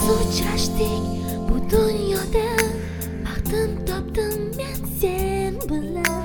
biz bu dunyoda baxtim topdim men sen bilan.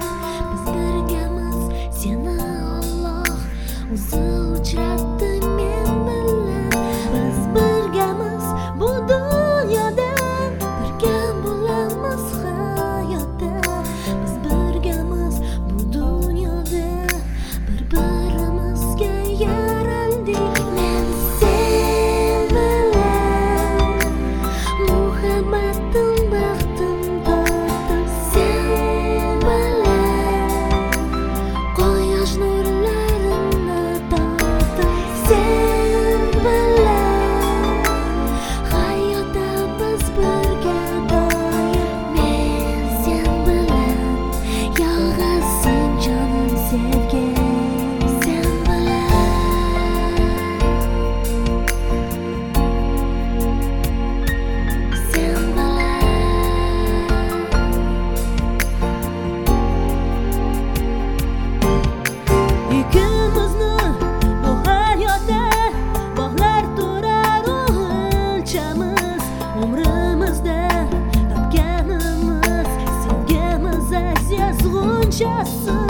下次